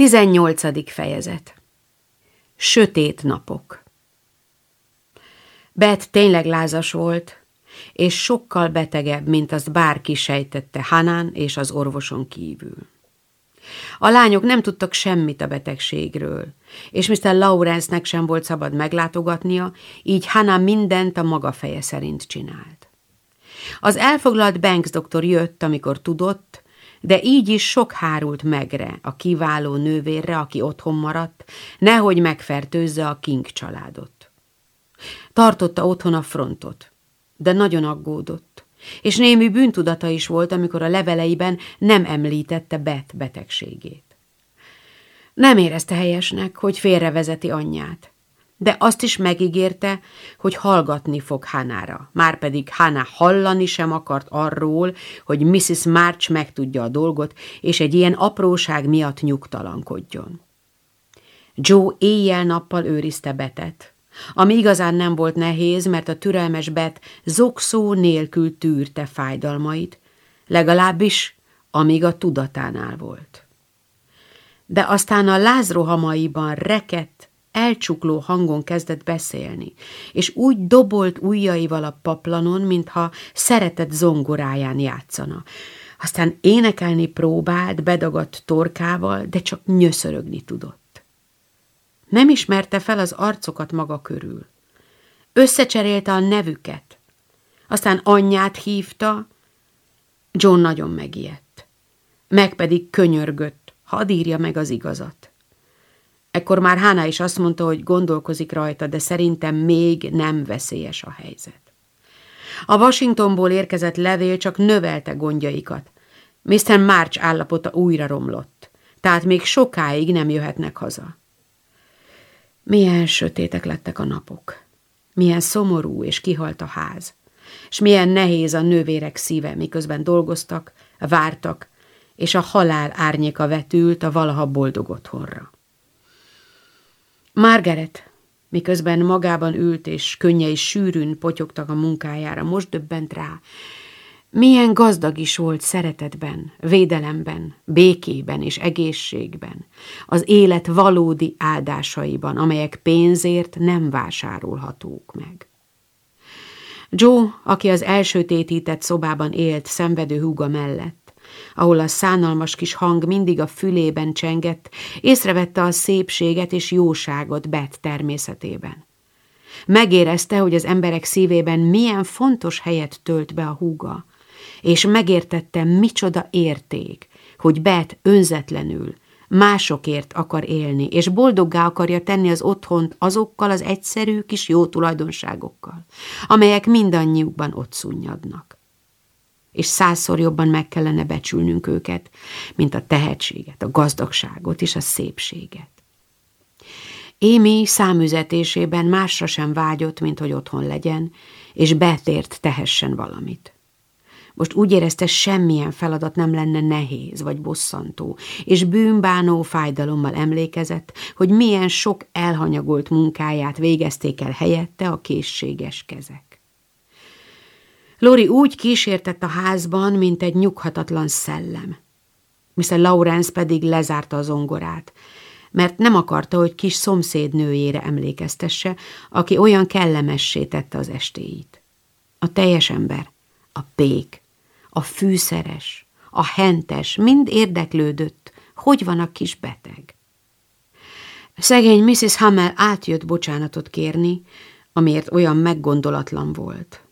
18. fejezet Sötét napok Bet tényleg lázas volt, és sokkal betegebb, mint azt bárki sejtette Hanán és az orvoson kívül. A lányok nem tudtak semmit a betegségről, és Mr. Lawrence-nek sem volt szabad meglátogatnia, így Hannah mindent a maga feje szerint csinált. Az elfoglalt Banks doktor jött, amikor tudott, de így is sok hárult megre, a kiváló nővérre, aki otthon maradt, nehogy megfertőzze a King családot. Tartotta otthon a frontot, de nagyon aggódott, és némi bűntudata is volt, amikor a leveleiben nem említette Bet betegségét. Nem érezte helyesnek, hogy félrevezeti anyját, de azt is megígérte, hogy hallgatni fog Hanára. Márpedig Hana hallani sem akart arról, hogy Mrs. March megtudja a dolgot, és egy ilyen apróság miatt nyugtalankodjon. Joe éjjel-nappal őrizte Betet, ami igazán nem volt nehéz, mert a türelmes Bet zokszó nélkül tűrte fájdalmait, legalábbis amíg a tudatánál volt. De aztán a lázrohamaiban rekett, elcsukló hangon kezdett beszélni, és úgy dobolt ujjaival a paplanon, mintha szeretett zongoráján játszana. Aztán énekelni próbált, bedagadt torkával, de csak nyöszörögni tudott. Nem ismerte fel az arcokat maga körül. Összecserélte a nevüket. Aztán anyját hívta, John nagyon megijedt. Meg pedig könyörgött, hadd írja meg az igazat. Ekkor már Hána is azt mondta, hogy gondolkozik rajta, de szerintem még nem veszélyes a helyzet. A Washingtonból érkezett levél csak növelte gondjaikat. Mr. March állapota újra romlott, tehát még sokáig nem jöhetnek haza. Milyen sötétek lettek a napok, milyen szomorú és kihalt a ház, és milyen nehéz a nővérek szíve, miközben dolgoztak, vártak, és a halál árnyéka vetült a valaha boldog otthonra. Margaret, miközben magában ült és könnyei sűrűn potyogtak a munkájára, most döbbent rá, milyen gazdag is volt szeretetben, védelemben, békében és egészségben, az élet valódi áldásaiban, amelyek pénzért nem vásárolhatók meg. Joe, aki az elsötétített szobában élt szenvedő húga mellett, ahol a szánalmas kis hang mindig a fülében csengett, észrevette a szépséget és jóságot Bet természetében. Megérezte, hogy az emberek szívében milyen fontos helyet tölt be a húga, és megértette, micsoda érték, hogy Bet önzetlenül, másokért akar élni, és boldoggá akarja tenni az otthont azokkal az egyszerű kis jó tulajdonságokkal, amelyek mindannyiukban ott szunnyadnak és százszor jobban meg kellene becsülnünk őket, mint a tehetséget, a gazdagságot és a szépséget. Émi számüzetésében másra sem vágyott, mint hogy otthon legyen, és betért tehessen valamit. Most úgy érezte, semmilyen feladat nem lenne nehéz vagy bosszantó, és bűnbánó fájdalommal emlékezett, hogy milyen sok elhanyagolt munkáját végezték el helyette a készséges kezek. Lori úgy kísértett a házban, mint egy nyughatatlan szellem. Mr. Lawrence pedig lezárta az ongorát, mert nem akarta, hogy kis szomszédnőjére emlékeztesse, aki olyan kellemessé tette az estéit. A teljes ember, a pék, a fűszeres, a hentes mind érdeklődött, hogy van a kis beteg. Szegény Mrs. Hamel átjött bocsánatot kérni, amiért olyan meggondolatlan volt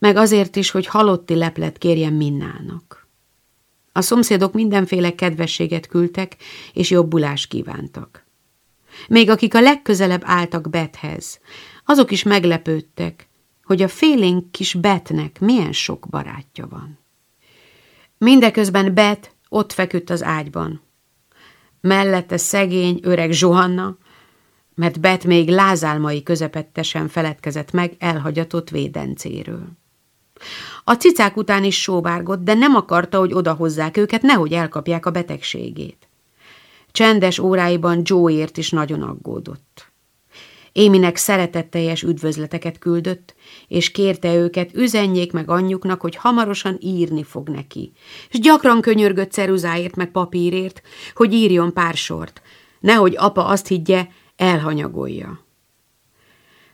meg azért is, hogy halotti leplet kérjen Minnának. A szomszédok mindenféle kedvességet küldtek, és jobbulást kívántak. Még akik a legközelebb álltak Bethez, azok is meglepődtek, hogy a félénk kis Betnek milyen sok barátja van. Mindeközben Bet ott feküdt az ágyban. Mellette szegény, öreg Zsohanna, mert Bet még lázálmai közepette sem feledkezett meg elhagyatott védencéről. A cicák után is sóbárgott, de nem akarta, hogy odahozzák őket, nehogy elkapják a betegségét. Csendes óráiban Joeért is nagyon aggódott. Éminek szeretetteljes üdvözleteket küldött, és kérte őket, üzenjék meg anyjuknak, hogy hamarosan írni fog neki. És gyakran könyörgött ceruzáért meg papírért, hogy írjon pár sort, nehogy apa azt higgye, elhanyagolja.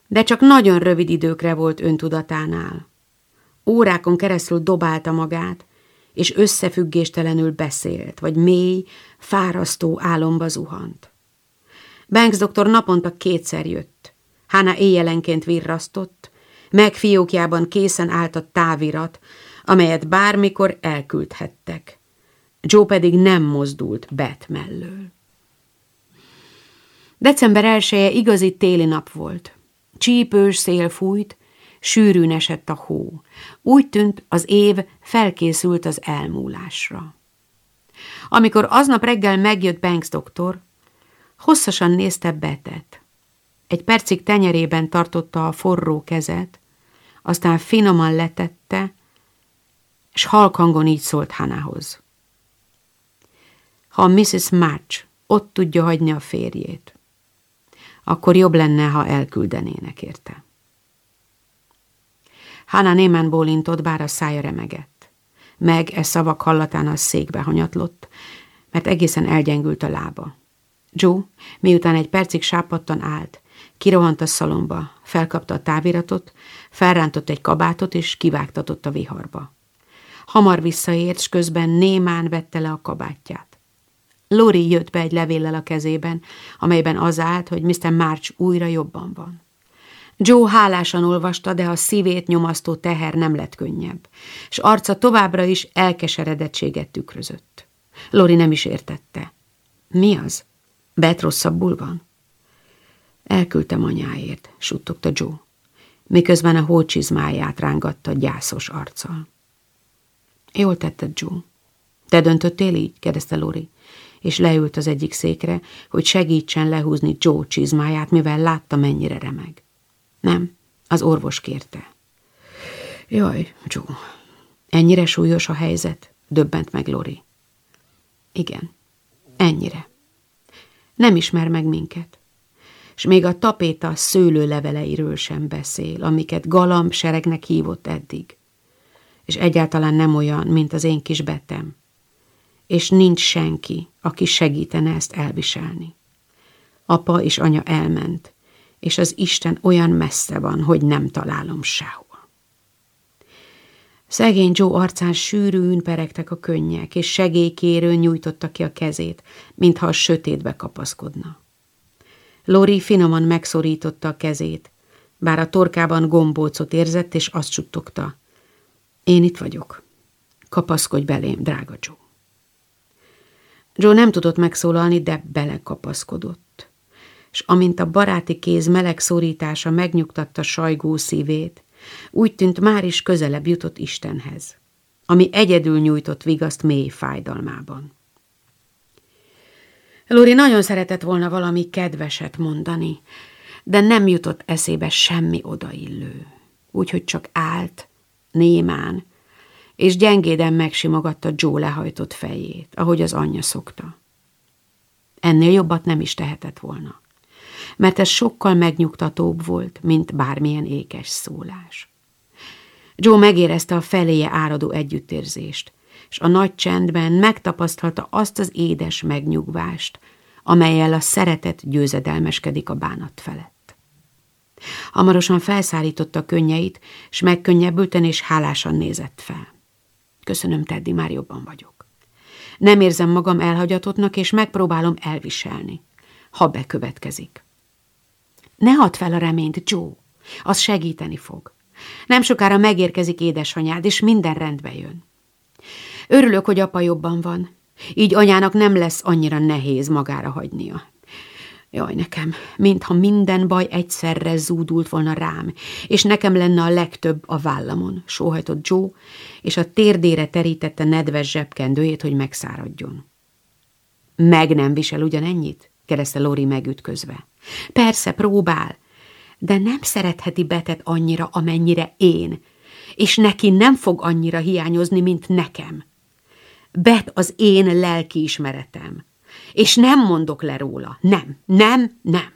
De csak nagyon rövid időkre volt öntudatánál. Órákon keresztül dobálta magát, és összefüggéstelenül beszélt, vagy mély, fárasztó álomba zuhant. Banks doktor naponta kétszer jött. Hána éjjelenként virrasztott, meg fiókjában készen állt a távirat, amelyet bármikor elküldhettek. Joe pedig nem mozdult Bet mellől. December elsője igazi téli nap volt. Csípős szél fújt, sűrűn esett a hó. Úgy tűnt, az év felkészült az elmúlásra. Amikor aznap reggel megjött Banks doktor, hosszasan nézte Betet. Egy percig tenyerében tartotta a forró kezet, aztán finoman letette, és halkangon így szólt Hanához. Ha Mrs. March ott tudja hagyni a férjét, akkor jobb lenne, ha elküldenének érte. Hana némán bólintott, bár a szája remegett. Meg e szavak hallatán a székbe hanyatlott, mert egészen elgyengült a lába. Joe, miután egy percig sápadtan állt, kirohant a szalomba, felkapta a táviratot, felrántott egy kabátot és kivágtatott a viharba. Hamar visszaért, s közben némán vette le a kabátját. Lori jött be egy levéllel a kezében, amelyben az állt, hogy Mr. March újra jobban van. Joe hálásan olvasta, de a szívét nyomasztó teher nem lett könnyebb, és arca továbbra is elkeseredettséget tükrözött. Lori nem is értette. Mi az? Bet rosszabbul van? Elküldtem anyáért, suttogta Joe, miközben a hócsizmáját rángatta gyászos arccal. Jól tetted, Joe. Te döntöttél így? kérdezte Lori, és leült az egyik székre, hogy segítsen lehúzni Joe csizmáját, mivel látta, mennyire remeg. Nem, az orvos kérte. Jaj, Joe, ennyire súlyos a helyzet? Döbbent meg Lori. Igen, ennyire. Nem ismer meg minket. És még a tapéta szőlőleveleiről sem beszél, amiket galamb seregnek hívott eddig. És egyáltalán nem olyan, mint az én kis betem. És nincs senki, aki segítene ezt elviselni. Apa és anya elment, és az Isten olyan messze van, hogy nem találom sehol. Szegény Joe arcán sűrűn peregtek a könnyek, és segélykérő nyújtotta ki a kezét, mintha a sötétbe kapaszkodna. Lori finoman megszorította a kezét, bár a torkában gombócot érzett, és azt suttogta. Én itt vagyok. Kapaszkodj belém, drága Joe. Joe nem tudott megszólalni, de belekapaszkodott. És amint a baráti kéz meleg szorítása megnyugtatta sajgó szívét, úgy tűnt már is közelebb jutott Istenhez, ami egyedül nyújtott vigaszt mély fájdalmában. Lori nagyon szeretett volna valami kedveset mondani, de nem jutott eszébe semmi odaillő, úgyhogy csak állt, némán, és gyengéden megsimogatta Joe lehajtott fejét, ahogy az anyja szokta. Ennél jobbat nem is tehetett volna mert ez sokkal megnyugtatóbb volt, mint bármilyen ékes szólás. Joe megérezte a feléje áradó együttérzést, és a nagy csendben megtapasztalta azt az édes megnyugvást, amelyel a szeretet győzedelmeskedik a bánat felett. Hamarosan felszállította könnyeit, és megkönnyebbülten és hálásan nézett fel. Köszönöm, Teddy, már jobban vagyok. Nem érzem magam elhagyatottnak, és megpróbálom elviselni, ha bekövetkezik. Ne hadd fel a reményt, Joe. Az segíteni fog. Nem sokára megérkezik édesanyád, és minden rendbe jön. Örülök, hogy apa jobban van. Így anyának nem lesz annyira nehéz magára hagynia. Jaj, nekem, mintha minden baj egyszerre zúdult volna rám, és nekem lenne a legtöbb a vállamon, sóhajtott Joe, és a térdére terítette nedves zsebkendőjét, hogy megszáradjon. Meg nem visel ugyanennyit? kérdezte Lori megütközve. Persze, próbál, de nem szeretheti betet annyira, amennyire én, és neki nem fog annyira hiányozni, mint nekem. Bet az én lelkiismeretem, és nem mondok le róla. Nem, nem, nem.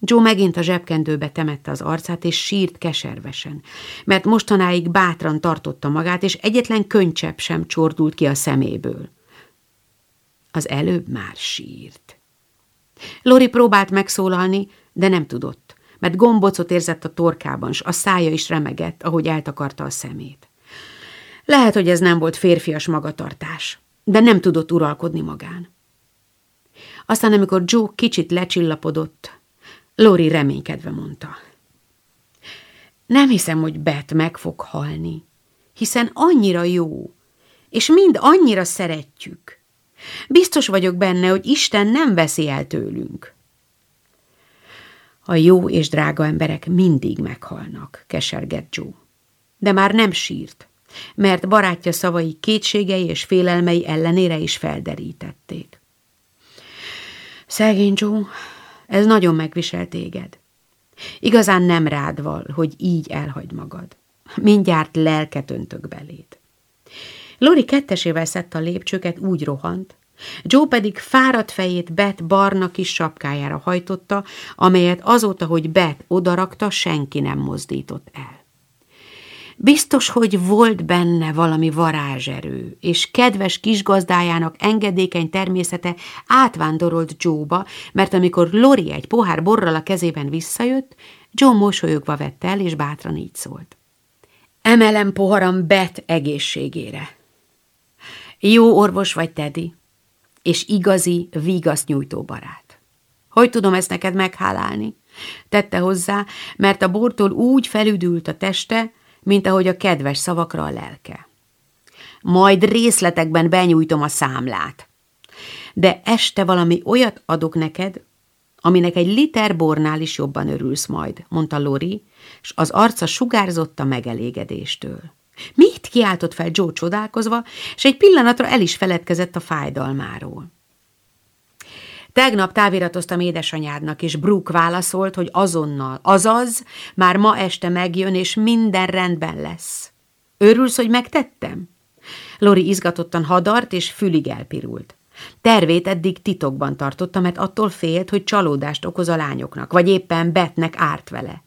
Joe megint a zsebkendőbe temette az arcát, és sírt keservesen, mert mostanáig bátran tartotta magát, és egyetlen könycsepp sem csordult ki a szeméből. Az előbb már sírt. Lori próbált megszólalni, de nem tudott, mert gombocot érzett a torkában, s a szája is remegett, ahogy eltakarta a szemét. Lehet, hogy ez nem volt férfias magatartás, de nem tudott uralkodni magán. Aztán, amikor Joe kicsit lecsillapodott, Lori reménykedve mondta. Nem hiszem, hogy Bet meg fog halni, hiszen annyira jó, és mind annyira szeretjük. Biztos vagyok benne, hogy Isten nem veszi el tőlünk. A jó és drága emberek mindig meghalnak, kesergett Joe. De már nem sírt, mert barátja szavai kétségei és félelmei ellenére is felderítették. Szegény Joe, ez nagyon megvisel téged. Igazán nem rád val, hogy így elhagyd magad. Mindjárt lelket öntök beléd. Lori kettesével szedte a lépcsőket, úgy rohant, Joe pedig fáradt fejét Bet barna kis sapkájára hajtotta, amelyet azóta, hogy Bet odarakta, senki nem mozdított el. Biztos, hogy volt benne valami varázserő, és kedves kisgazdájának engedékeny természete átvándorolt Joe-ba, mert amikor Lori egy pohár borral a kezében visszajött, Joe mosolyogva vette el, és bátran így szólt. Emelem poharam Bet egészségére. Jó orvos vagy, Teddy, és igazi, nyújtó barát. Hogy tudom ezt neked meghálálni? Tette hozzá, mert a bortól úgy felüdült a teste, mint ahogy a kedves szavakra a lelke. Majd részletekben benyújtom a számlát. De este valami olyat adok neked, aminek egy liter bornál is jobban örülsz majd, mondta Lori, és az arca sugárzott a megelégedéstől. Mit kiáltott fel Joe csodálkozva, és egy pillanatra el is feledkezett a fájdalmáról. Tegnap táviratoztam édesanyádnak, és Brooke válaszolt, hogy azonnal, azaz, már ma este megjön, és minden rendben lesz. Örülsz, hogy megtettem? Lori izgatottan hadart, és fülig elpirult. Tervét eddig titokban tartotta, mert attól félt, hogy csalódást okoz a lányoknak, vagy éppen Betnek árt vele.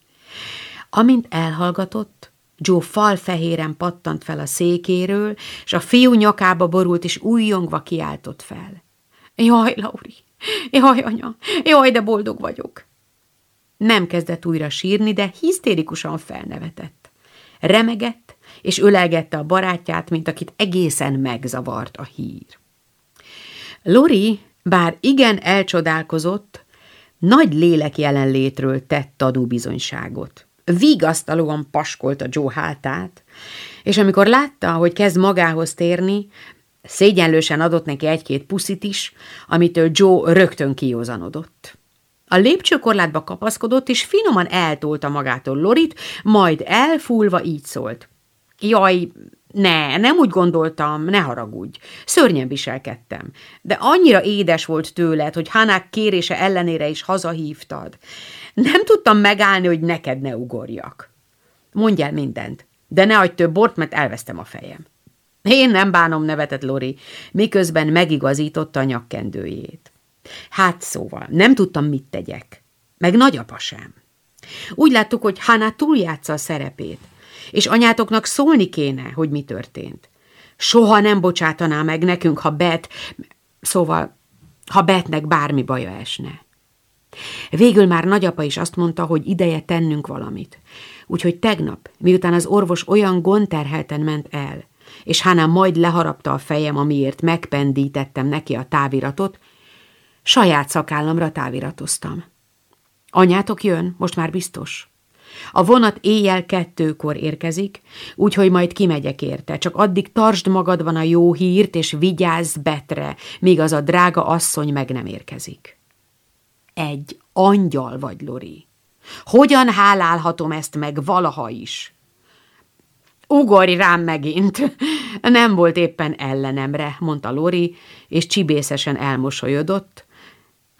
Amint elhallgatott, Joe falfehéren pattant fel a székéről, és a fiú nyakába borult, és újjongva kiáltott fel. Jaj, Lauri, Jaj, anya, jaj, de boldog vagyok. Nem kezdett újra sírni, de hisztérikusan felnevetett. Remegett, és ölelgette a barátját, mint akit egészen megzavart a hír. Lori, bár igen elcsodálkozott, nagy lélek jelenlétről tett tanúbizonyságot. Vigasztalóan paskolt a Joe hátát, és amikor látta, hogy kezd magához térni, Szégyenlősen adott neki egy-két puszit is, amitől Joe rögtön kiózanodott. A lépcsőkorlátba kapaszkodott, és finoman eltolta magától Lorit, majd elfúlva így szólt. Jaj, ne, nem úgy gondoltam, ne haragudj. Szörnyen viselkedtem. De annyira édes volt tőled, hogy Hanák kérése ellenére is hazahívtad. Nem tudtam megállni, hogy neked ne ugorjak. Mondj el mindent, de ne adj több bort, mert elvesztem a fejem. Én nem bánom, nevetett Lori, miközben megigazította a nyakkendőjét. Hát szóval, nem tudtam, mit tegyek. Meg nagyapa sem. Úgy láttuk, hogy Hana túljátsza a szerepét, és anyátoknak szólni kéne, hogy mi történt. Soha nem bocsátaná meg nekünk, ha Bet, szóval, ha Betnek bármi baja esne. Végül már nagyapa is azt mondta, hogy ideje tennünk valamit. Úgyhogy tegnap, miután az orvos olyan gondterhelten ment el, és Hánám majd leharapta a fejem, amiért megpendítettem neki a táviratot, saját szakállamra táviratoztam. Anyátok jön, most már biztos. A vonat éjjel kettőkor érkezik, úgyhogy majd kimegyek érte, csak addig tartsd magadban a jó hírt, és vigyázz betre, míg az a drága asszony meg nem érkezik. Egy angyal vagy, Lori. Hogyan hálálhatom ezt meg valaha is? Ugorj rám megint! Nem volt éppen ellenemre, mondta Lori, és csibészesen elmosolyodott,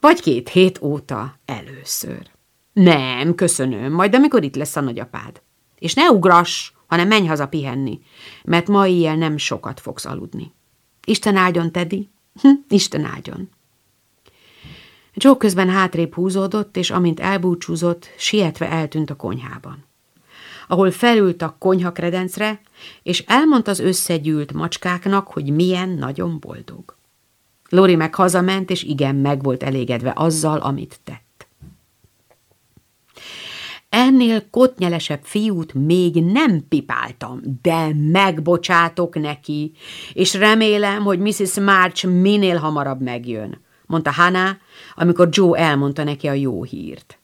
vagy két hét óta először. Nem, köszönöm, majd amikor itt lesz a nagyapád. És ne ugrass, hanem menj haza pihenni, mert ma éjjel nem sokat fogsz aludni. Isten áldjon, Teddy, hm, Isten áldjon. Joe közben hátrébb húzódott, és amint elbúcsúzott, sietve eltűnt a konyhában. Ahol felült a konyhakredencre, és elmondta az összegyűlt macskáknak, hogy milyen nagyon boldog. Lori meg hazament, és igen, meg volt elégedve azzal, amit tett. Ennél kotnyelesebb fiút még nem pipáltam, de megbocsátok neki, és remélem, hogy Mrs. March minél hamarabb megjön, mondta Hannah, amikor Joe elmondta neki a jó hírt.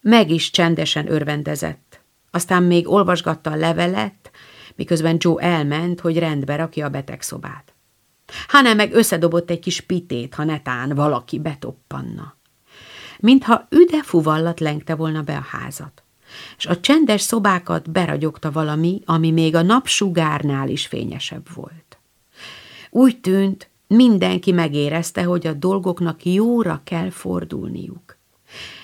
Meg is csendesen örvendezett, aztán még olvasgatta a levelet, miközben Joe elment, hogy rendbe rakja a betegszobát. Hanem meg összedobott egy kis pitét, ha netán valaki betoppanna. Mintha üde fuvallat lengte volna be a házat, és a csendes szobákat beragyogta valami, ami még a napsugárnál is fényesebb volt. Úgy tűnt, mindenki megérezte, hogy a dolgoknak jóra kell fordulniuk.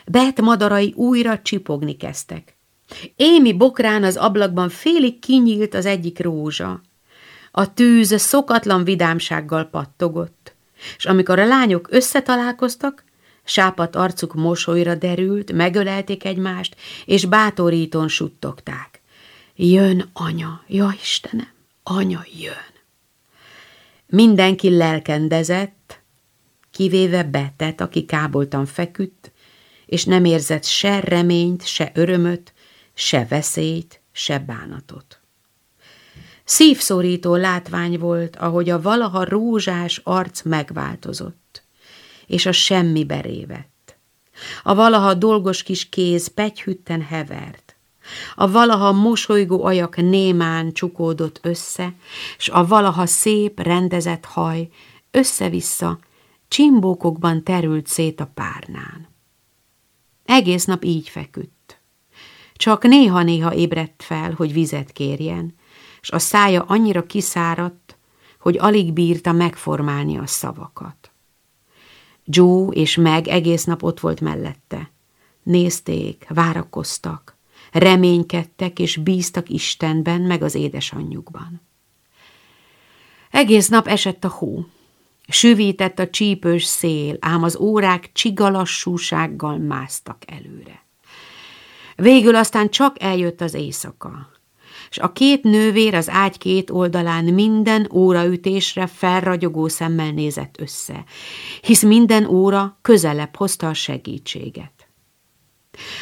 Bet madarai újra csipogni kezdtek. Émi bokrán az ablakban félig kinyílt az egyik rózsa, a tűz szokatlan vidámsággal pattogott, és amikor a lányok összetalálkoztak, sápat arcuk mosolyra derült, megölelték egymást, és bátorítón suttogták. Jön, anya, ja Istenem, anya jön. Mindenki lelkendezett, kivéve Betet, aki káboltan feküdt, és nem érzett se reményt, se örömöt, se veszélyt, se bánatot. Szívszorító látvány volt, ahogy a valaha rózsás arc megváltozott, és a semmi berévett. A valaha dolgos kis kéz pegyhütten hevert, a valaha mosolygó ajak némán csukódott össze, és a valaha szép, rendezett haj össze-vissza csimbókokban terült szét a párnán. Egész nap így feküdt. Csak néha-néha ébredt fel, hogy vizet kérjen, és a szája annyira kiszáradt, hogy alig bírta megformálni a szavakat. Joe és meg egész nap ott volt mellette. Nézték, várakoztak, reménykedtek és bíztak Istenben meg az édesanyjukban. Egész nap esett a hó. Süvített a csípős szél, ám az órák csigalassúsággal másztak előre. Végül aztán csak eljött az éjszaka és a két nővér az ágy két oldalán minden óraütésre felragyogó szemmel nézett össze, hisz minden óra közelebb hozta a segítséget.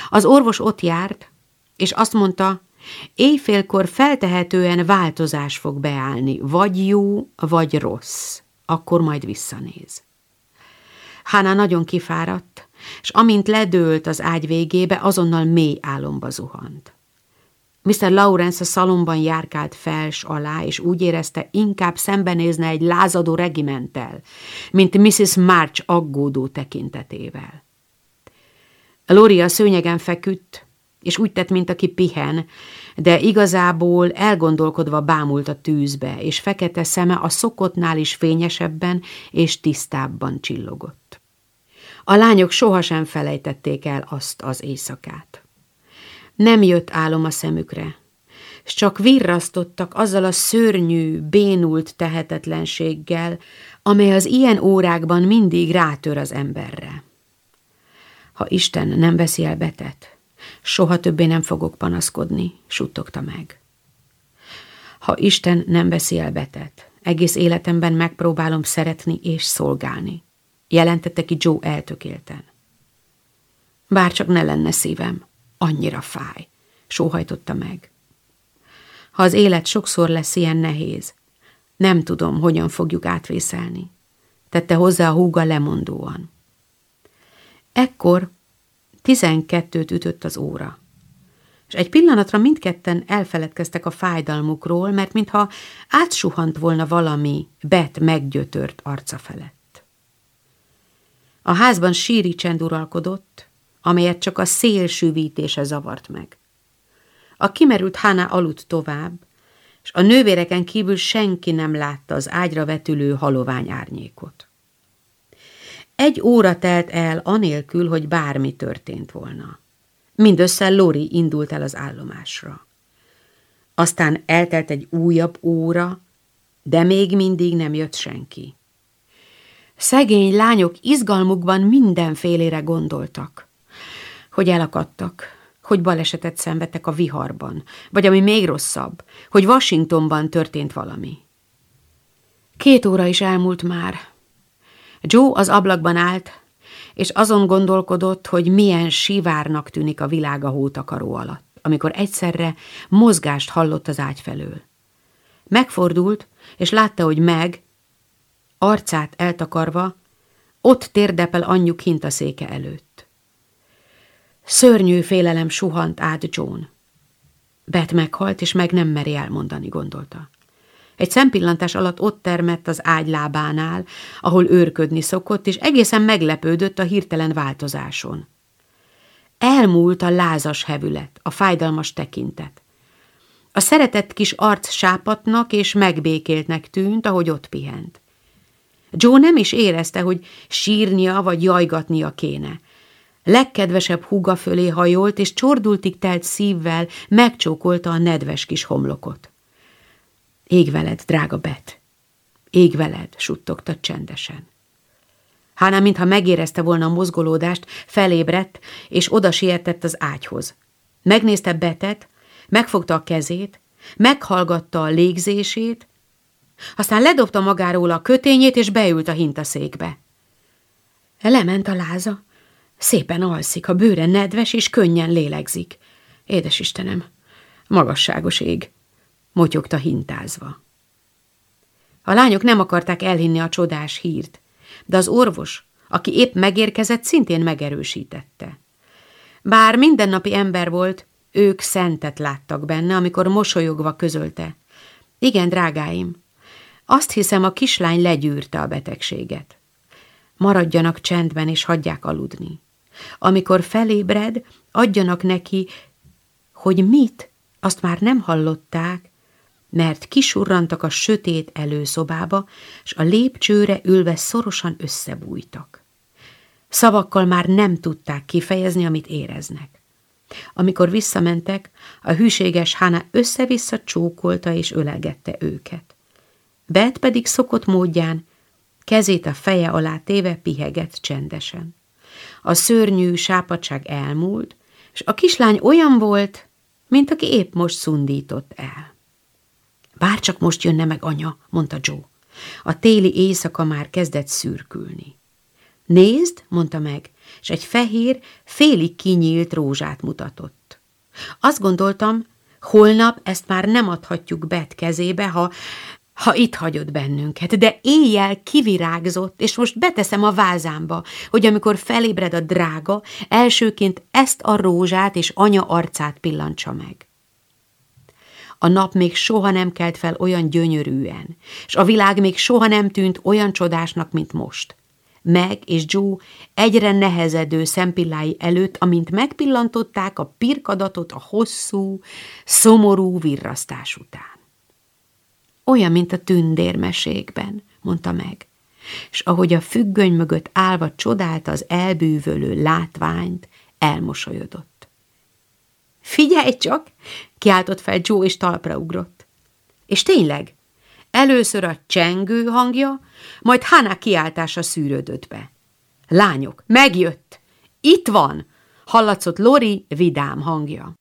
Az orvos ott járt, és azt mondta, éjfélkor feltehetően változás fog beállni, vagy jó, vagy rossz, akkor majd visszanéz. Hána nagyon kifáradt, és amint ledőlt az ágy végébe, azonnal mély álomba zuhant. Mr. Lawrence a szalomban járkált fels alá, és úgy érezte, inkább szembenézne egy lázadó regimenttel, mint Mrs. March aggódó tekintetével. Lori a szőnyegen feküdt, és úgy tett, mint aki pihen, de igazából elgondolkodva bámult a tűzbe, és fekete szeme a szokottnál is fényesebben és tisztábban csillogott. A lányok sohasem felejtették el azt az éjszakát. Nem jött álom a szemükre, s csak virrasztottak azzal a szörnyű, bénult tehetetlenséggel, amely az ilyen órákban mindig rátör az emberre. Ha Isten nem veszi el betet, soha többé nem fogok panaszkodni, suttogta meg. Ha Isten nem veszi el betet, egész életemben megpróbálom szeretni és szolgálni, jelentette ki Joe eltökélten. Bár csak ne lenne szívem, Annyira fáj, sóhajtotta meg. Ha az élet sokszor lesz ilyen nehéz, nem tudom, hogyan fogjuk átvészelni, tette hozzá a húga lemondóan. Ekkor tizenkettőt ütött az óra, és egy pillanatra mindketten elfeledkeztek a fájdalmukról, mert mintha átsuhant volna valami bet meggyötört arca felett. A házban síri csend uralkodott, amelyet csak a szél süvítése zavart meg. A kimerült Hána aludt tovább, és a nővéreken kívül senki nem látta az ágyra vetülő halovány árnyékot. Egy óra telt el anélkül, hogy bármi történt volna. Mindössze Lori indult el az állomásra. Aztán eltelt egy újabb óra, de még mindig nem jött senki. Szegény lányok izgalmukban mindenfélére gondoltak, hogy elakadtak, hogy balesetet szenvedtek a viharban, vagy ami még rosszabb, hogy Washingtonban történt valami. Két óra is elmúlt már. Joe az ablakban állt, és azon gondolkodott, hogy milyen sivárnak tűnik a világ a hótakaró alatt, amikor egyszerre mozgást hallott az ágy felől. Megfordult, és látta, hogy meg, arcát eltakarva, ott térdepel anyjuk hintaszéke előtt. Szörnyű félelem suhant át John. Bet meghalt, és meg nem meri elmondani, gondolta. Egy szempillantás alatt ott termett az ágy lábánál, ahol őrködni szokott, és egészen meglepődött a hirtelen változáson. Elmúlt a lázas hevület, a fájdalmas tekintet. A szeretett kis arc sápatnak és megbékéltnek tűnt, ahogy ott pihent. Joe nem is érezte, hogy sírnia vagy jajgatnia kéne. Legkedvesebb húga fölé hajolt, és csordultig telt szívvel megcsókolta a nedves kis homlokot. Ég veled, drága Bet! Ég veled, suttogta csendesen. Hána, mintha megérezte volna a mozgolódást, felébredt, és oda sietett az ágyhoz. Megnézte Betet, megfogta a kezét, meghallgatta a légzését, aztán ledobta magáról a kötényét, és beült a hintaszékbe. Lement a láza. Szépen alszik, a bőre nedves, és könnyen lélegzik. Édes Istenem, magasságos ég, motyogta hintázva. A lányok nem akarták elhinni a csodás hírt, de az orvos, aki épp megérkezett, szintén megerősítette. Bár mindennapi ember volt, ők szentet láttak benne, amikor mosolyogva közölte. Igen, drágáim, azt hiszem, a kislány legyűrte a betegséget. Maradjanak csendben, és hagyják aludni. Amikor felébred, adjanak neki, hogy mit, azt már nem hallották, mert kisurrantak a sötét előszobába, s a lépcsőre ülve szorosan összebújtak. Szavakkal már nem tudták kifejezni, amit éreznek. Amikor visszamentek, a hűséges Hána össze-vissza csókolta és ölelgette őket. Bet pedig szokott módján, kezét a feje alá téve pihegett csendesen. A szörnyű sápadság elmúlt, és a kislány olyan volt, mint aki épp most szundított el. Bárcsak most jönne meg anya, mondta Joe. A téli éjszaka már kezdett szürkülni. Nézd, mondta meg, és egy fehér, félig kinyílt rózsát mutatott. Azt gondoltam, holnap ezt már nem adhatjuk Bet kezébe, ha ha itt hagyod bennünket, de éjjel kivirágzott, és most beteszem a vázámba, hogy amikor felébred a drága, elsőként ezt a rózsát és anya arcát pillantsa meg. A nap még soha nem kelt fel olyan gyönyörűen, és a világ még soha nem tűnt olyan csodásnak, mint most. Meg és Joe egyre nehezedő szempillái előtt, amint megpillantották a pirkadatot a hosszú, szomorú virrasztás után. Olyan, mint a tündérmesékben, mondta meg, és ahogy a függöny mögött állva csodálta az elbűvölő látványt, elmosolyodott. Figyelj csak! kiáltott fel Joe, és talpra ugrott. És tényleg, először a csengő hangja, majd Hana kiáltása szűrődött be. Lányok, megjött! Itt van! Hallatszott Lori vidám hangja.